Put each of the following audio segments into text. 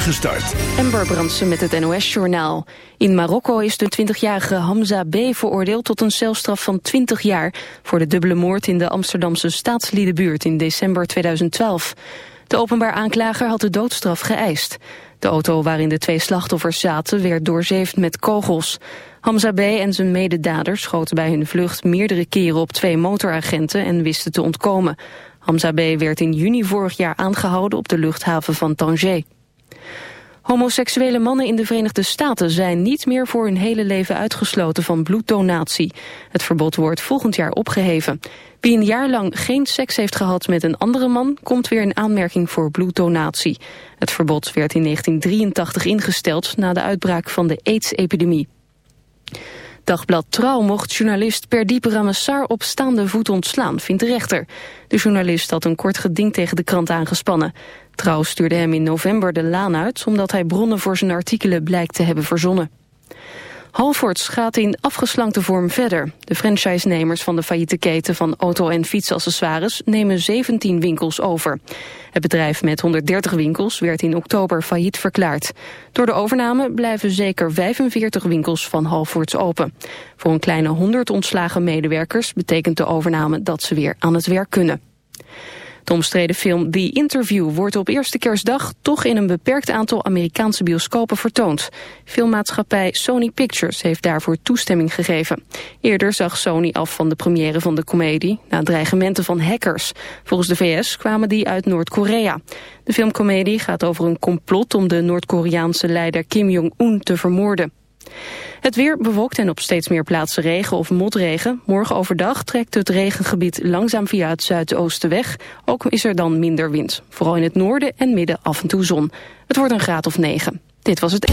spoedige start. Ember Brandsen met het NOS-journaal. In Marokko is de 20-jarige Hamza B. veroordeeld tot een celstraf van 20 jaar... voor de dubbele moord in de Amsterdamse staatsliedenbuurt in december 2012. De openbaar aanklager had de doodstraf geëist. De auto waarin de twee slachtoffers zaten werd doorzeefd met kogels. Hamza B. en zijn mededaders schoten bij hun vlucht meerdere keren op twee motoragenten en wisten te ontkomen. Hamza B. werd in juni vorig jaar aangehouden op de luchthaven van Tanger. Homoseksuele mannen in de Verenigde Staten zijn niet meer voor hun hele leven uitgesloten van bloeddonatie. Het verbod wordt volgend jaar opgeheven. Wie een jaar lang geen seks heeft gehad met een andere man, komt weer in aanmerking voor bloeddonatie. Het verbod werd in 1983 ingesteld na de uitbraak van de AIDS-epidemie. Dagblad Trouw mocht journalist Perdiepe Ramassar op staande voet ontslaan, vindt de rechter. De journalist had een kort geding tegen de krant aangespannen. Trouw stuurde hem in november de laan uit... omdat hij bronnen voor zijn artikelen blijkt te hebben verzonnen. Halfords gaat in afgeslankte vorm verder. De franchisenemers van de failliete keten van auto- en fietsaccessoires nemen 17 winkels over. Het bedrijf met 130 winkels werd in oktober failliet verklaard. Door de overname blijven zeker 45 winkels van Halfords open. Voor een kleine 100 ontslagen medewerkers betekent de overname dat ze weer aan het werk kunnen. De omstreden film The Interview wordt op eerste kerstdag toch in een beperkt aantal Amerikaanse bioscopen vertoond. Filmmaatschappij Sony Pictures heeft daarvoor toestemming gegeven. Eerder zag Sony af van de première van de komedie na dreigementen van hackers. Volgens de VS kwamen die uit Noord-Korea. De filmcomedie gaat over een complot om de Noord-Koreaanse leider Kim Jong-un te vermoorden. Het weer bewolkt en op steeds meer plaatsen regen of motregen. Morgen overdag trekt het regengebied langzaam via het zuidoosten weg. Ook is er dan minder wind. Vooral in het noorden en midden af en toe zon. Het wordt een graad of 9. Dit was het...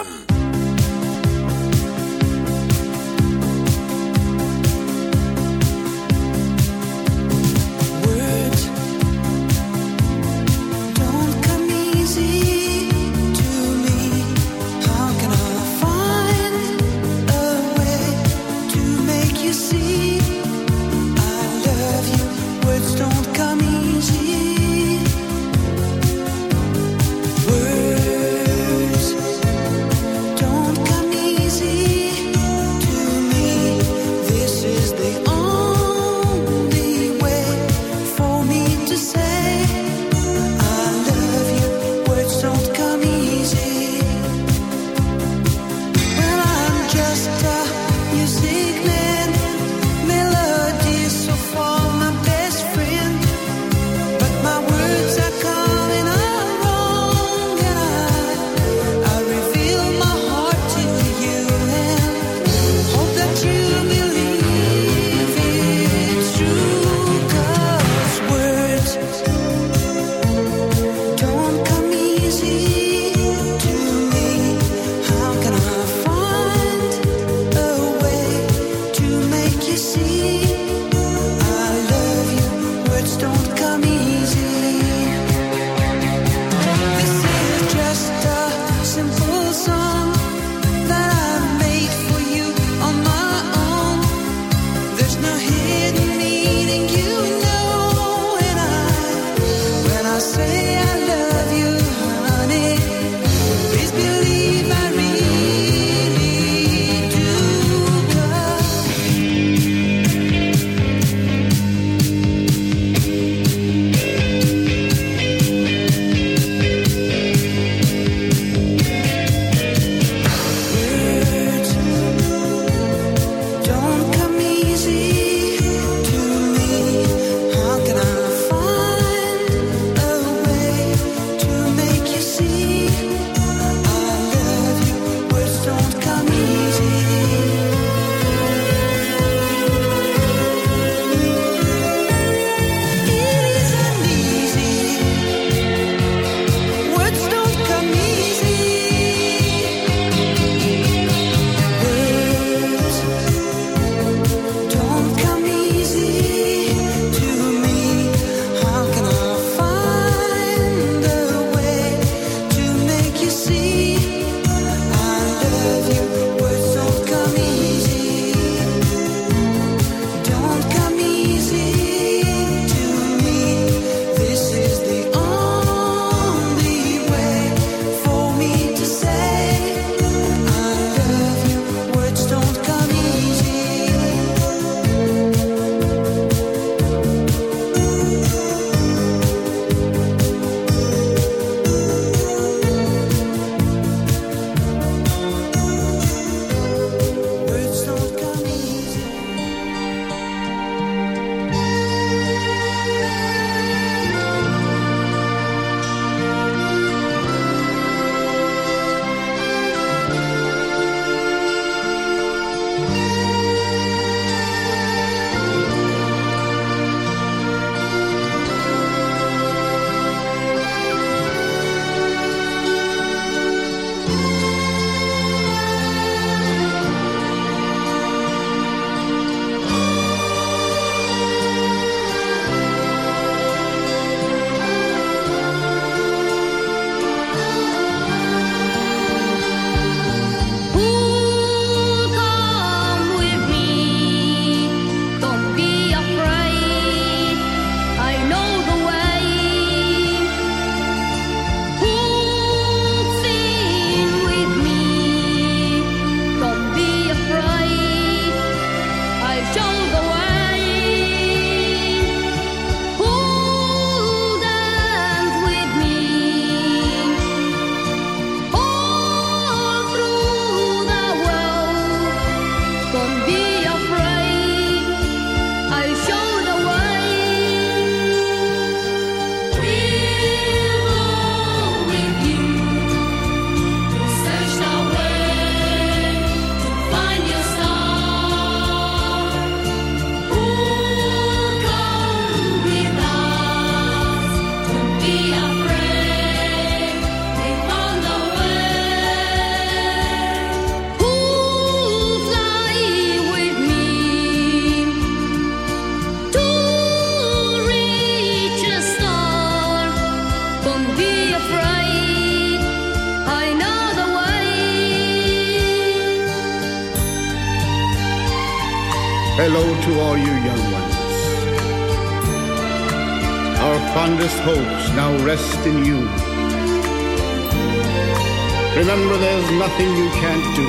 Nothing you can't do.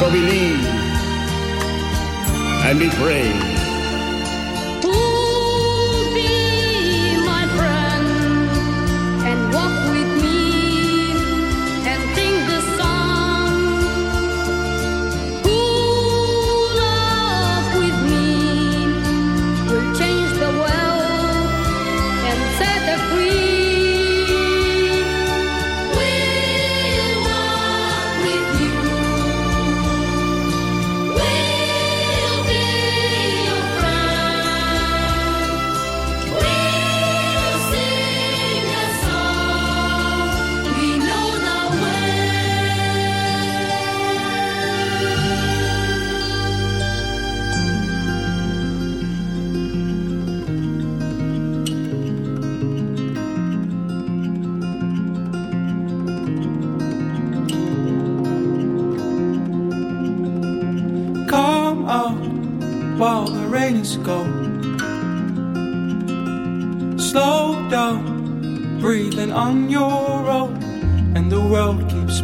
So believe and be brave.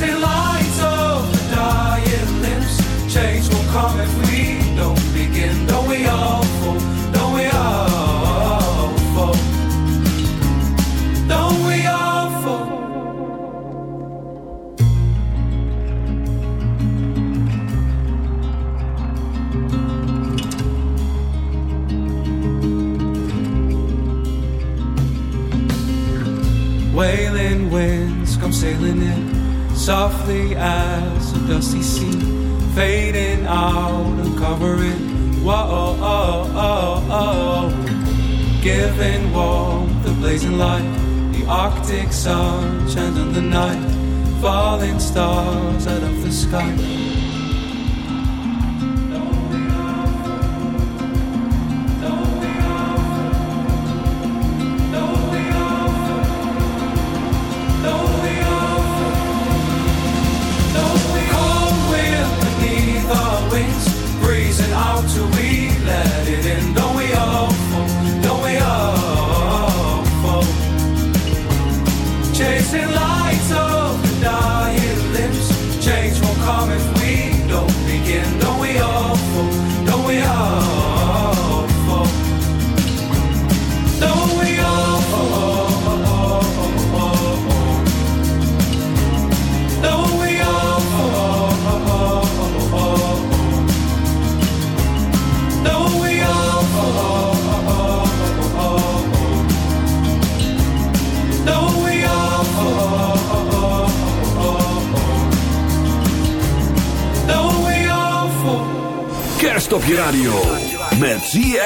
Chasing lights of the dying limbs. Change will come if we don't begin. Don't we all Arctic sun on the night, falling stars out of the sky.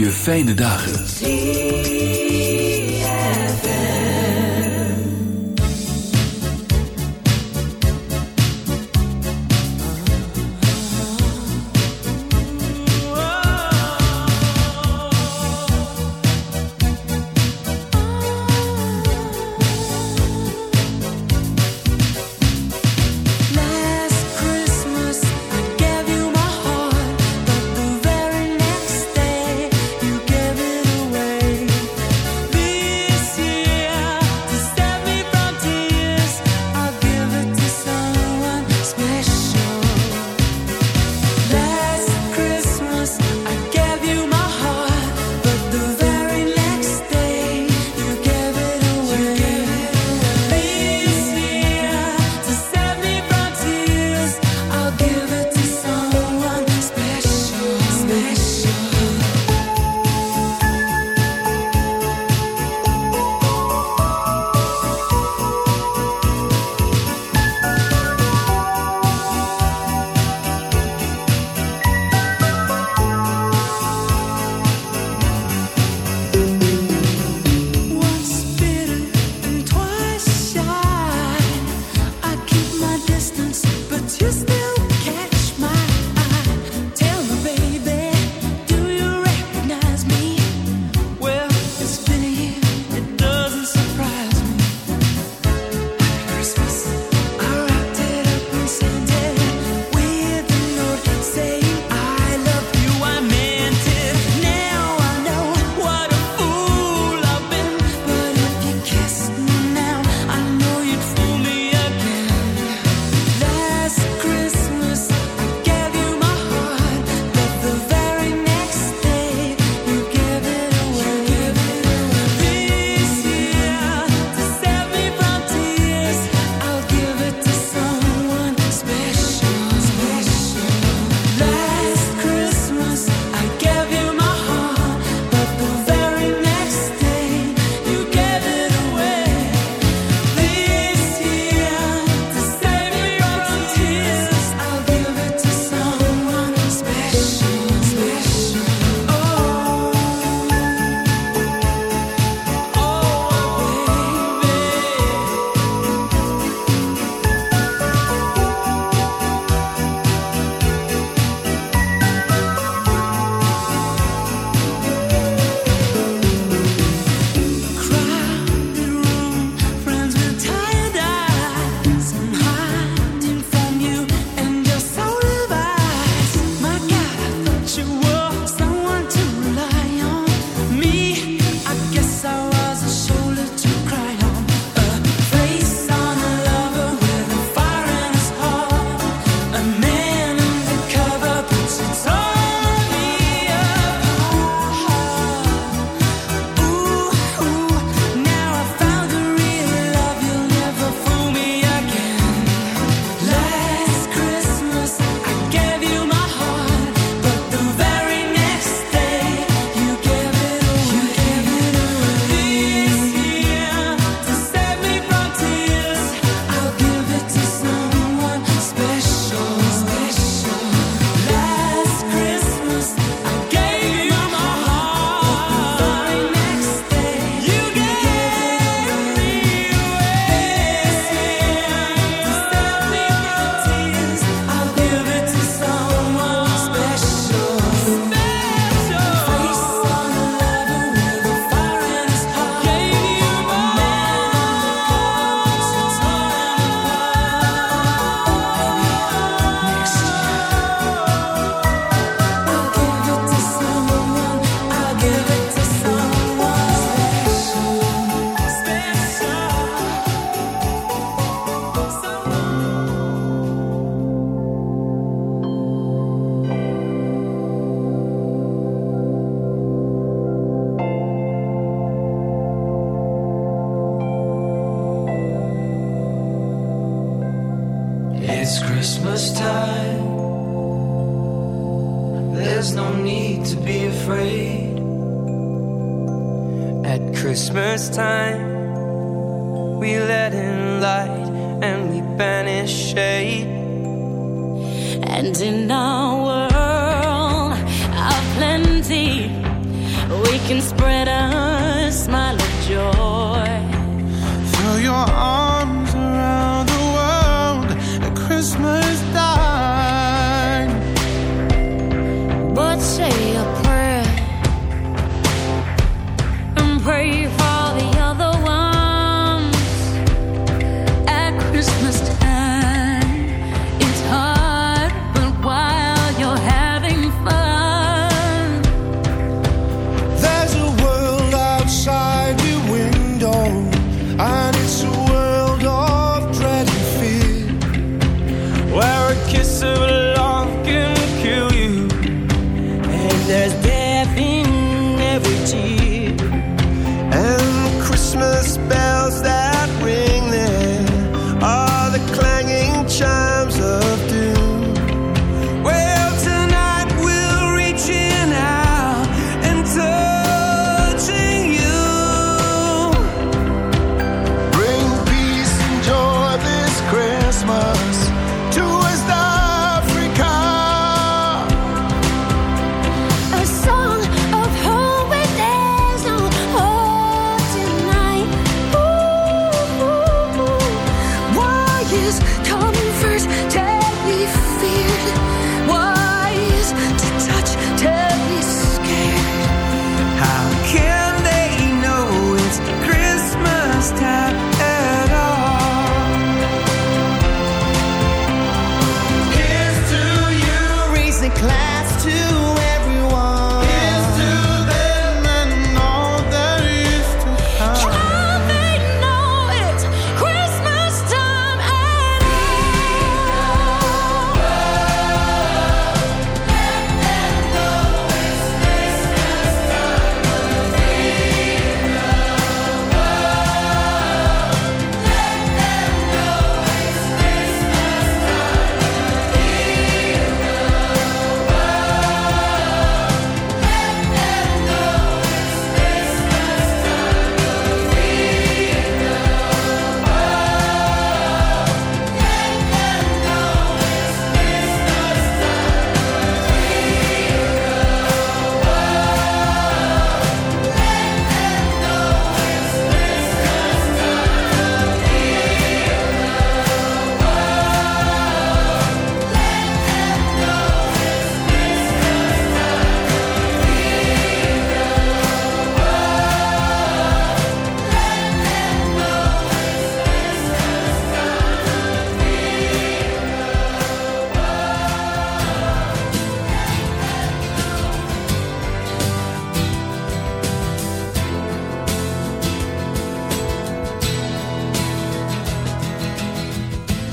Je fijne dagen.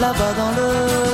là-bas dans le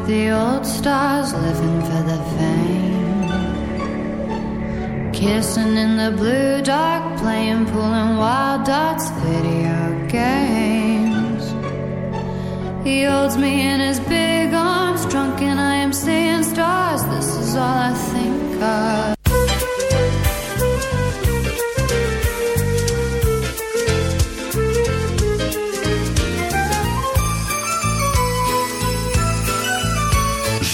with the old stars, living for the fame. Kissing in the blue dark, playing and wild dots, video games. He holds me in his big arms, drunk and I am seeing stars. This is all I think of.